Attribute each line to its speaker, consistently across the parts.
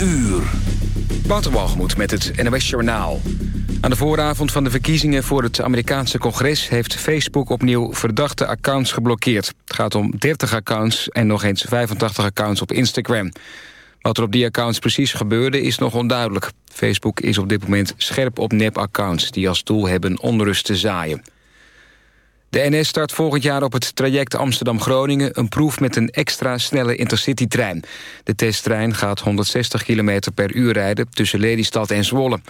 Speaker 1: uur.
Speaker 2: Waterwalgemoed met het NOS Journaal. Aan de vooravond van de verkiezingen voor het Amerikaanse congres... heeft Facebook opnieuw verdachte accounts geblokkeerd. Het gaat om 30 accounts en nog eens 85 accounts op Instagram. Wat er op die accounts precies gebeurde is nog onduidelijk. Facebook is op dit moment scherp op nep-accounts... die als doel hebben onrust te zaaien. De NS start volgend jaar op het traject Amsterdam-Groningen... een proef met een extra snelle intercitytrein. De testtrein gaat 160 km per uur rijden tussen Lelystad en Zwolle.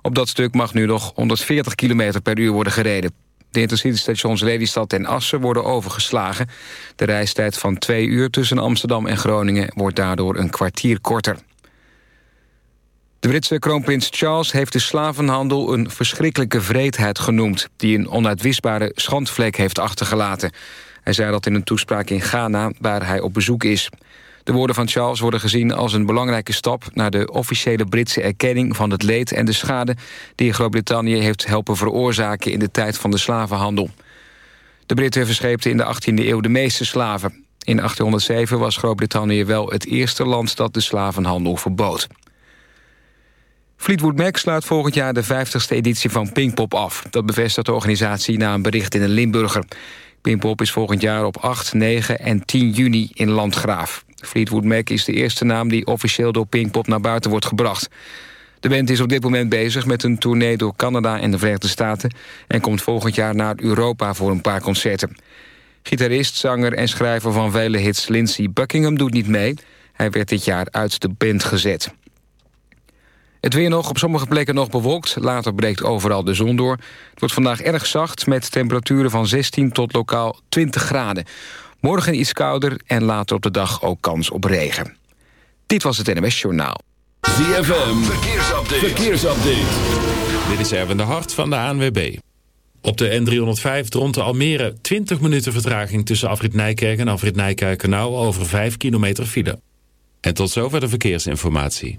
Speaker 2: Op dat stuk mag nu nog 140 km per uur worden gereden. De intercitystations Lelystad en Assen worden overgeslagen. De reistijd van twee uur tussen Amsterdam en Groningen... wordt daardoor een kwartier korter. De Britse kroonprins Charles heeft de slavenhandel een verschrikkelijke vreedheid genoemd... die een onuitwisbare schandvlek heeft achtergelaten. Hij zei dat in een toespraak in Ghana, waar hij op bezoek is. De woorden van Charles worden gezien als een belangrijke stap... naar de officiële Britse erkenning van het leed en de schade... die Groot-Brittannië heeft helpen veroorzaken in de tijd van de slavenhandel. De Britten verscheepten in de 18e eeuw de meeste slaven. In 1807 was Groot-Brittannië wel het eerste land dat de slavenhandel verbood. Fleetwood Mac sluit volgend jaar de 50ste editie van Pinkpop af. Dat bevestigt de organisatie na een bericht in een Limburger. Pinkpop is volgend jaar op 8, 9 en 10 juni in Landgraaf. Fleetwood Mac is de eerste naam die officieel door Pinkpop naar buiten wordt gebracht. De band is op dit moment bezig met een tournee door Canada en de Verenigde Staten... en komt volgend jaar naar Europa voor een paar concerten. Gitarist, zanger en schrijver van vele hits Lindsey Buckingham doet niet mee. Hij werd dit jaar uit de band gezet. Het weer nog, op sommige plekken nog bewolkt. Later breekt overal de zon door. Het wordt vandaag erg zacht met temperaturen van 16 tot lokaal 20 graden. Morgen iets kouder en later op de dag ook kans op regen. Dit was het NMS Journaal.
Speaker 1: ZFM, verkeersupdate. verkeersupdate.
Speaker 3: Dit is Erwin de Hart van de ANWB. Op de N305 rond de Almere 20 minuten vertraging tussen Afrit Nijkerk en Afrit Nijkerkenau over 5 kilometer file. En tot zover de verkeersinformatie.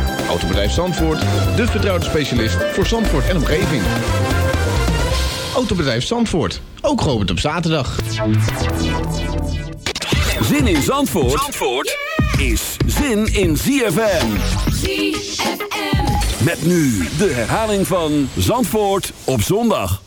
Speaker 4: Autobedrijf Zandvoort, de vertrouwde specialist voor Zandvoort en omgeving. Autobedrijf Zandvoort, ook geopend op zaterdag.
Speaker 1: Zin in Zandvoort, Zandvoort is zin in ZFM.
Speaker 5: ZFM.
Speaker 1: Met nu de herhaling van Zandvoort op zondag.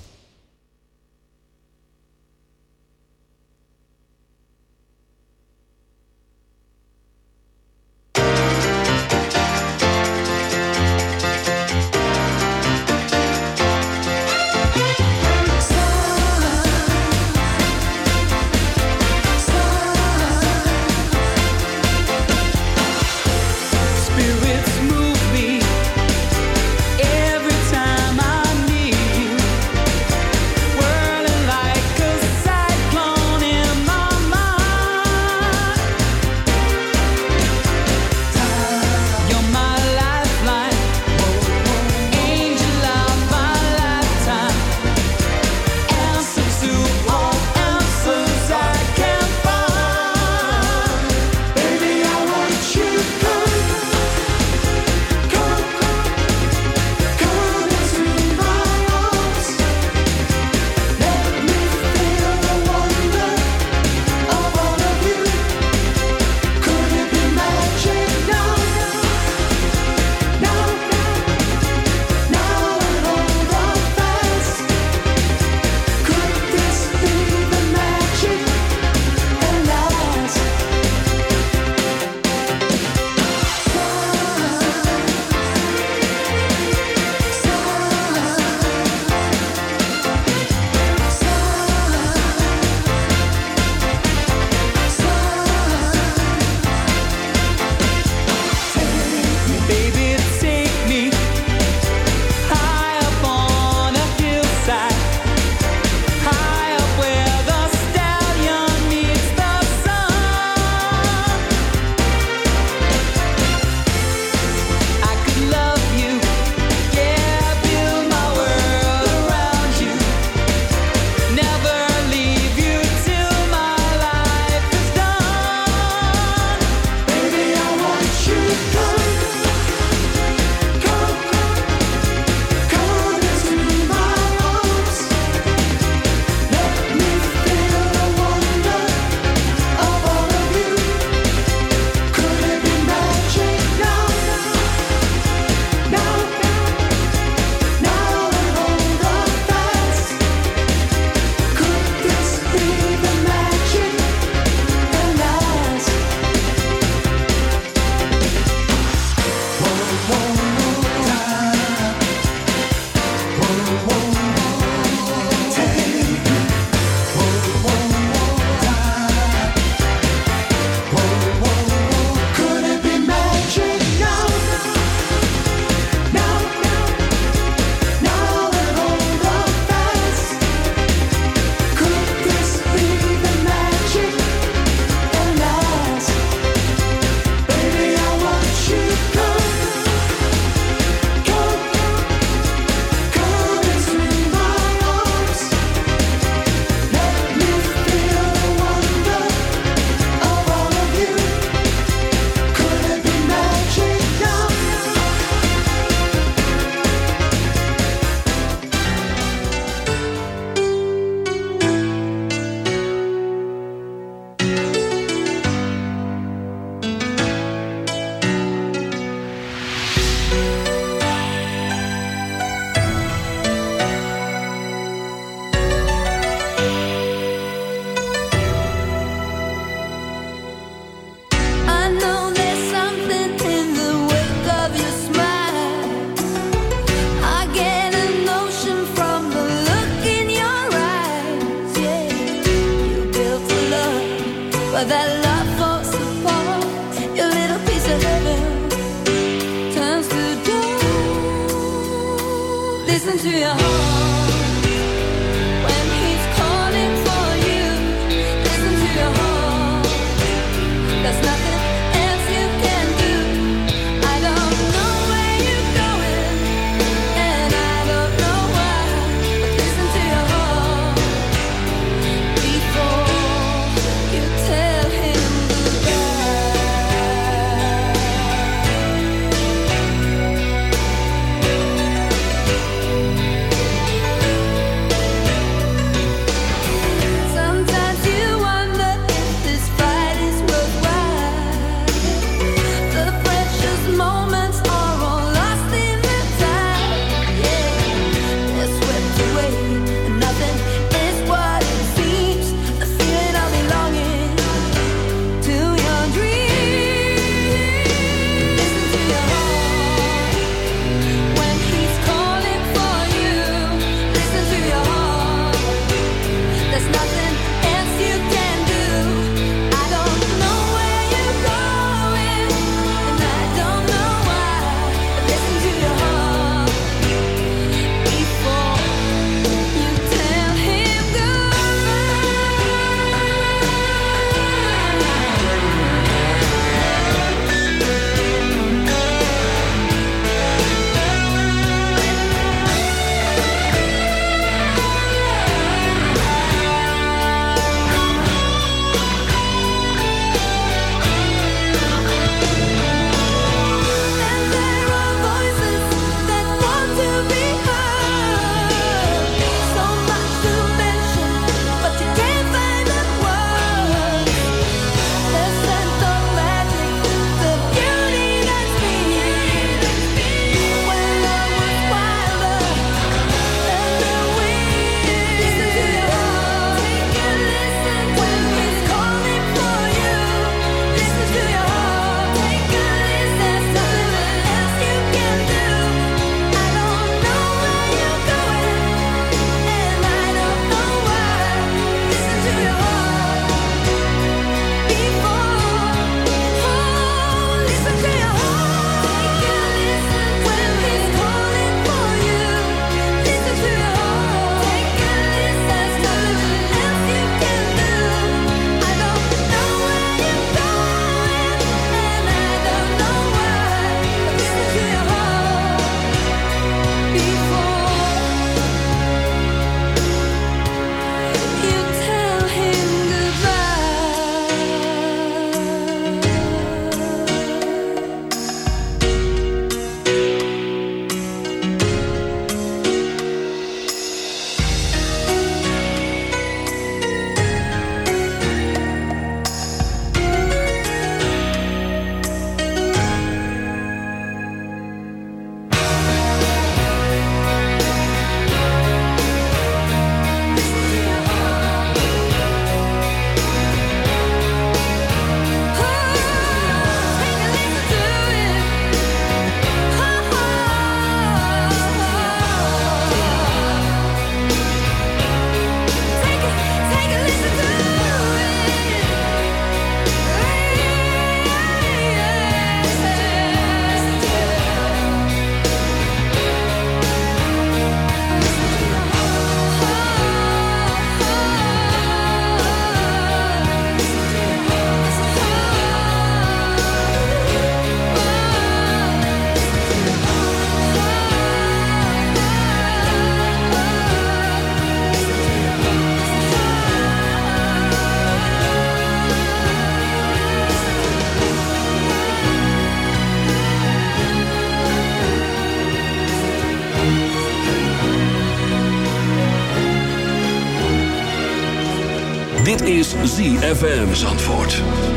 Speaker 6: ZFM Zandvoort.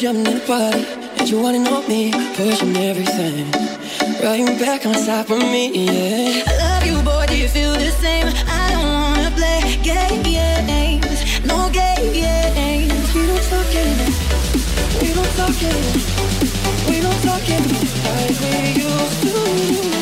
Speaker 5: jumping in the party, and you wanna know me, pushing everything right back on top of me. Yeah.
Speaker 7: I love you, boy. Do you feel the same? I don't wanna play games, no games.
Speaker 5: We don't talk anymore. We don't talk anymore. We don't talk anymore like we used to.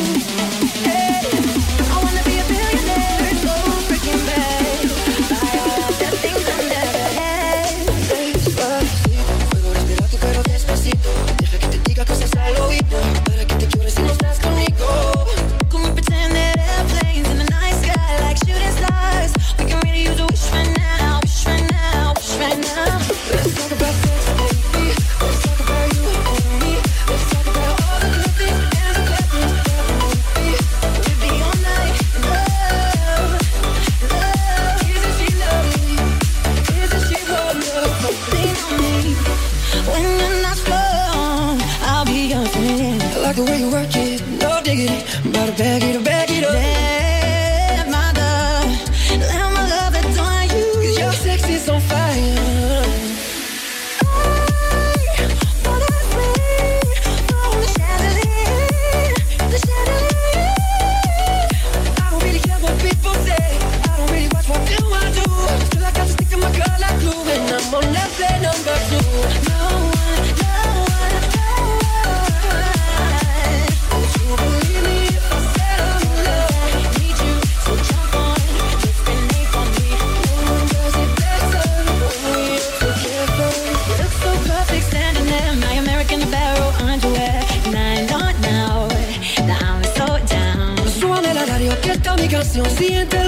Speaker 7: pasión siente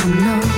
Speaker 7: I know.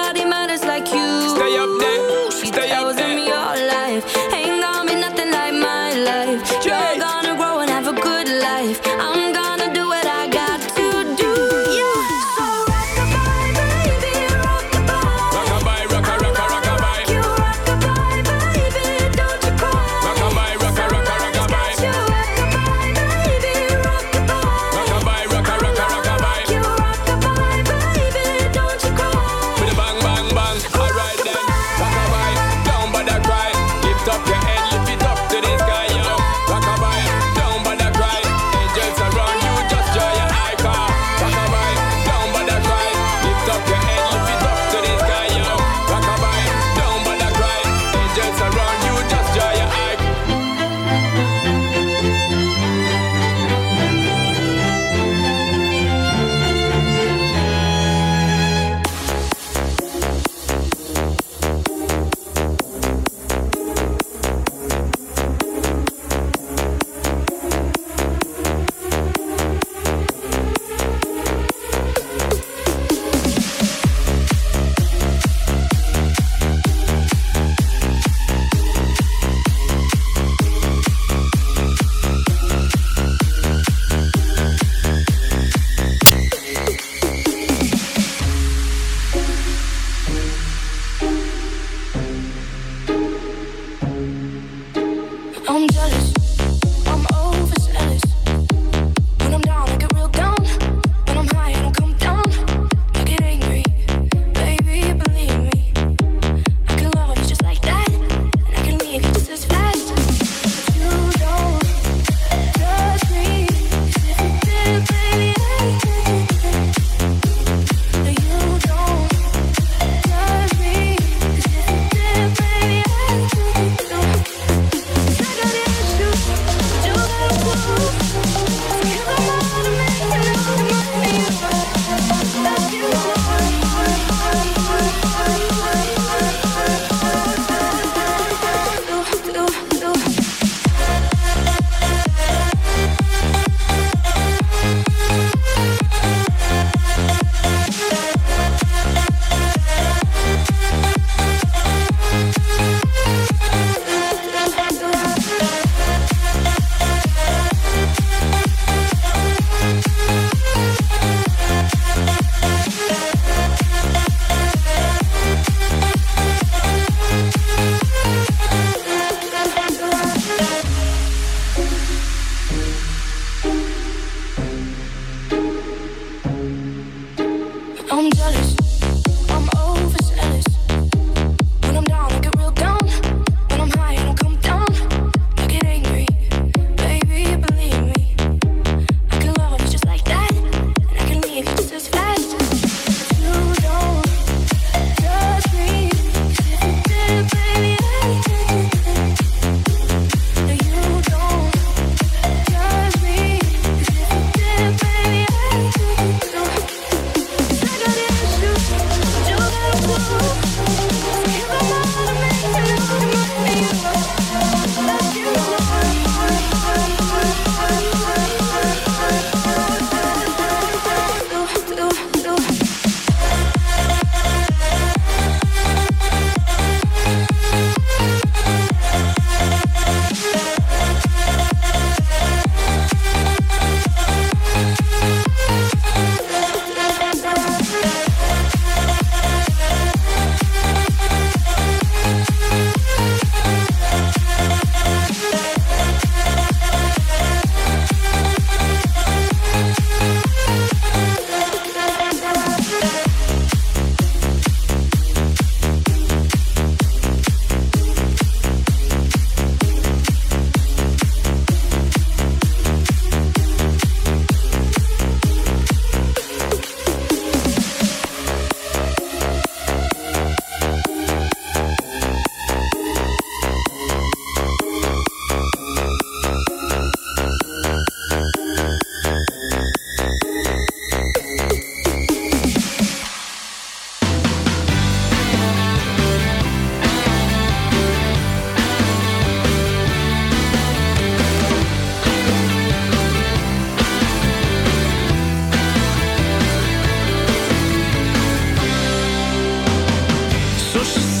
Speaker 1: Social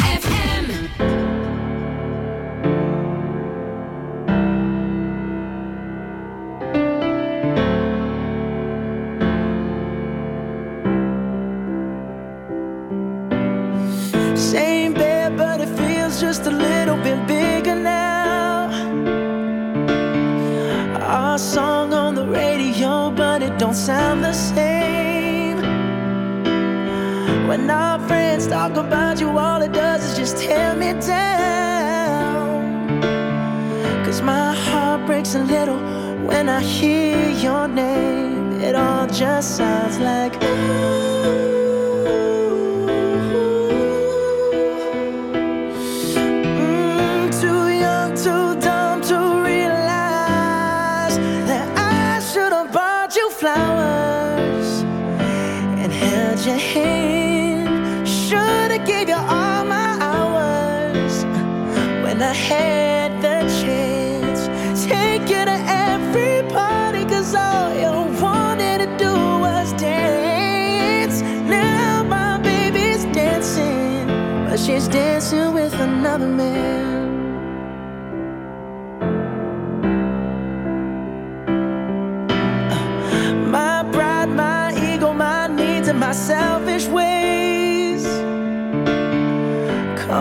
Speaker 8: give you all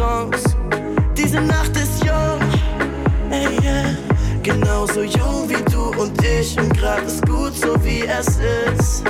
Speaker 9: Songs. Diese Nacht ist jung, ey, yeah. genauso jung wie du und ich. Und grad ist gut, so wie es ist.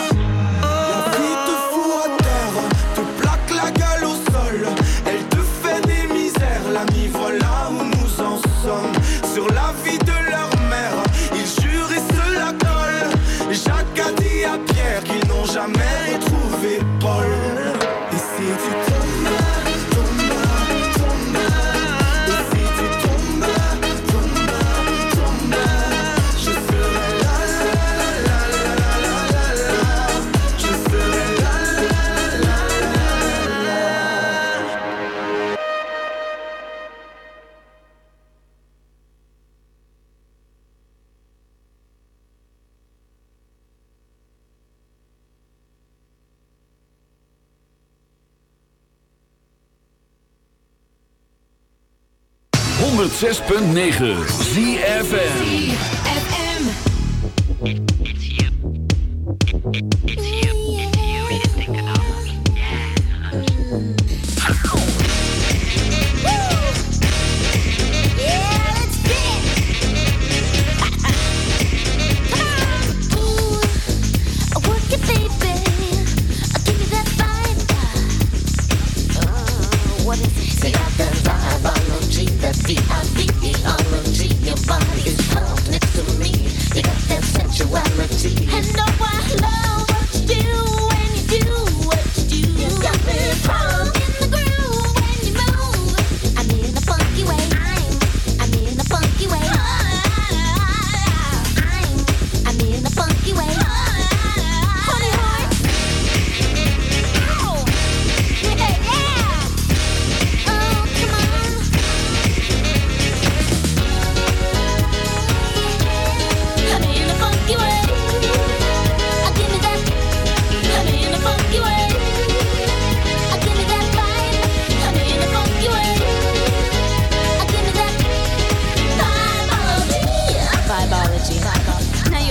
Speaker 1: 106.9 ZFM.
Speaker 7: ZFM.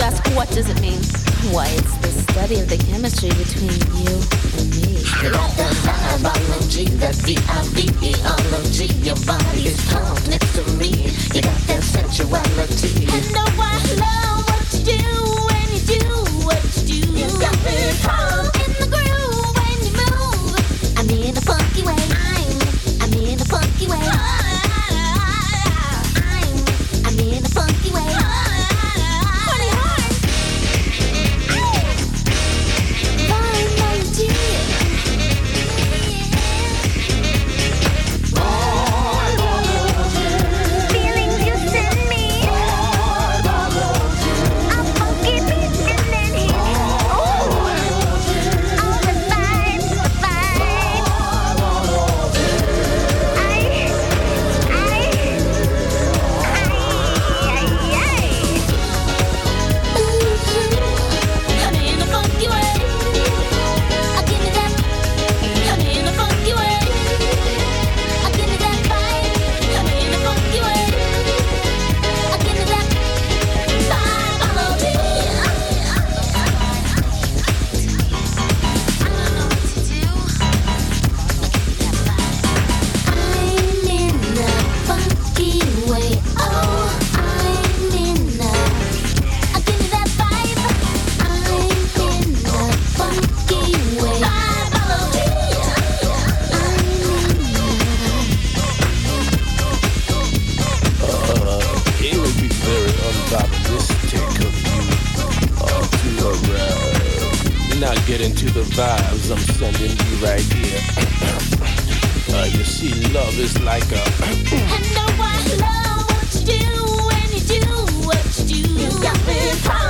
Speaker 7: you
Speaker 10: ask, what does it mean? Why, it's the study of the chemistry between you and me.
Speaker 7: Biology, that's D-I-V-E-O-L-O-G Your body is calm next to me You got that sensuality I know I love what you do And you do what you do You got me
Speaker 11: calm right here. uh, you see, love is like a.
Speaker 7: I know I love what you do when you do what you do. You got me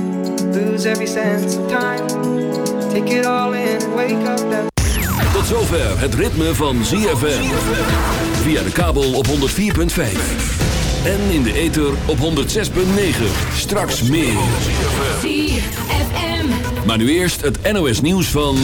Speaker 12: lose every sense of time. Take it all in and wake up that.
Speaker 6: Tot zover het ritme van ZFM. Via de kabel op 104.5. En in de ether op 106.9. Straks meer.
Speaker 13: ZFM.
Speaker 6: Maar nu eerst het NOS nieuws van...